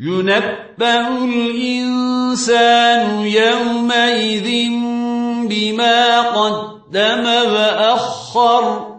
ينبأ الإنسان يومئذ بما قدم وأخر